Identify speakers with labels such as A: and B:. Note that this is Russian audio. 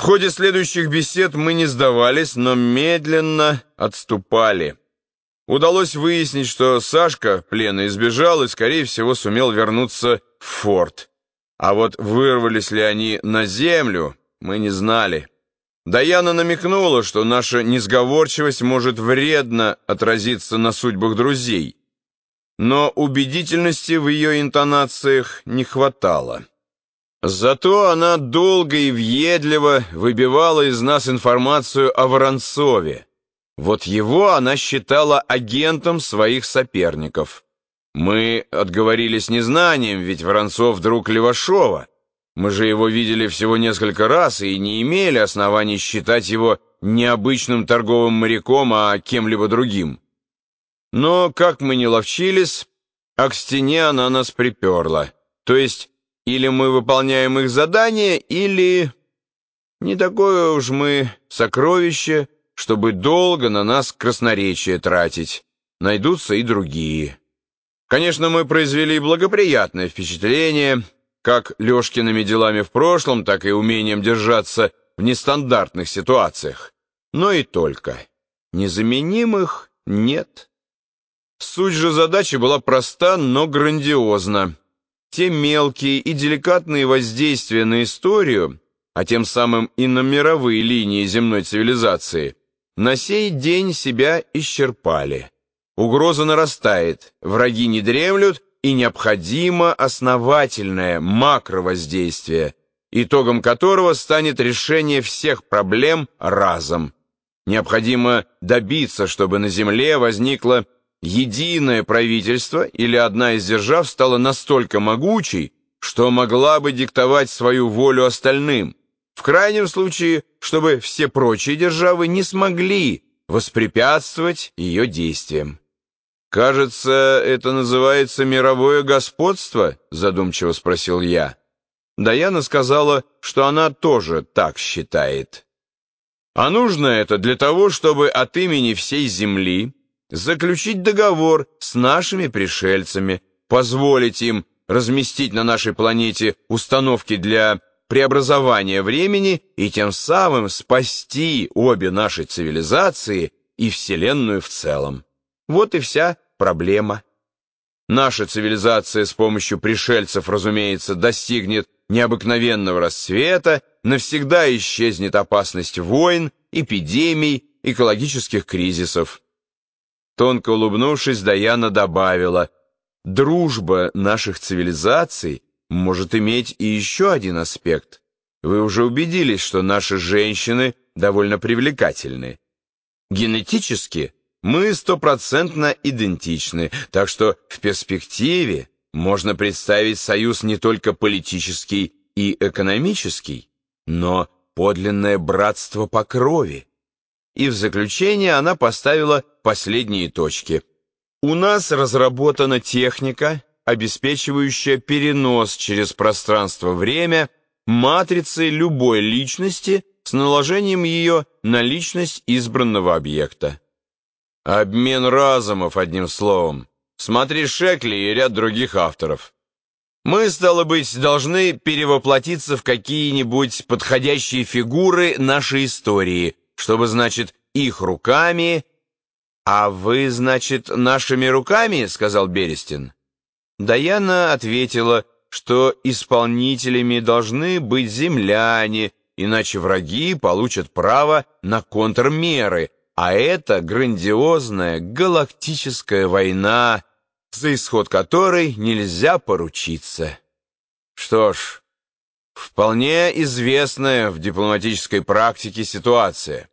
A: В ходе следующих бесед мы не сдавались, но медленно отступали. Удалось выяснить, что Сашка плена избежал и, скорее всего, сумел вернуться в форт. А вот вырвались ли они на землю, мы не знали. Даяна намекнула, что наша несговорчивость может вредно отразиться на судьбах друзей. Но убедительности в ее интонациях не хватало. Зато она долго и въедливо выбивала из нас информацию о Воронцове. Вот его она считала агентом своих соперников. Мы отговорились незнанием, ведь Воронцов друг Левашова. Мы же его видели всего несколько раз и не имели оснований считать его необычным торговым моряком, а кем-либо другим. Но, как мы не ловчились, а к стене она нас приперла. То есть или мы выполняем их задание, или... Не такое уж мы сокровище, чтобы долго на нас красноречие тратить. Найдутся и другие. Конечно, мы произвели благоприятное впечатление, как Лешкиными делами в прошлом, так и умением держаться в нестандартных ситуациях. Но и только. Незаменимых нет. Суть же задачи была проста, но грандиозна те мелкие и деликатные воздействия на историю, а тем самым и на мировые линии земной цивилизации, на сей день себя исчерпали. Угроза нарастает, враги не дремлют, и необходимо основательное макровоздействие, итогом которого станет решение всех проблем разом. Необходимо добиться, чтобы на Земле возникла единое правительство или одна из держав стала настолько могучей, что могла бы диктовать свою волю остальным, в крайнем случае, чтобы все прочие державы не смогли воспрепятствовать ее действиям. «Кажется, это называется мировое господство?» задумчиво спросил я. Даяна сказала, что она тоже так считает. А нужно это для того, чтобы от имени всей Земли заключить договор с нашими пришельцами, позволить им разместить на нашей планете установки для преобразования времени и тем самым спасти обе наши цивилизации и Вселенную в целом. Вот и вся проблема. Наша цивилизация с помощью пришельцев, разумеется, достигнет необыкновенного расцвета, навсегда исчезнет опасность войн, эпидемий, экологических кризисов. Тонко улыбнувшись, Даяна добавила, «Дружба наших цивилизаций может иметь и еще один аспект. Вы уже убедились, что наши женщины довольно привлекательны. Генетически мы стопроцентно идентичны, так что в перспективе можно представить союз не только политический и экономический, но подлинное братство по крови и в заключение она поставила последние точки. У нас разработана техника, обеспечивающая перенос через пространство-время матрицы любой личности с наложением ее на личность избранного объекта. Обмен разумов, одним словом. Смотри Шекли и ряд других авторов. Мы, стало быть, должны перевоплотиться в какие-нибудь подходящие фигуры нашей истории, чтобы, значит, их руками... «А вы, значит, нашими руками?» — сказал Берестин. Даяна ответила, что исполнителями должны быть земляне, иначе враги получат право на контрмеры, а это грандиозная галактическая война, за исход которой нельзя поручиться. Что ж, вполне известная в дипломатической практике ситуация.